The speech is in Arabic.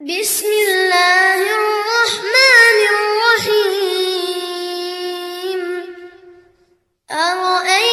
بسم الله الرحمن الرحيم. أرأيت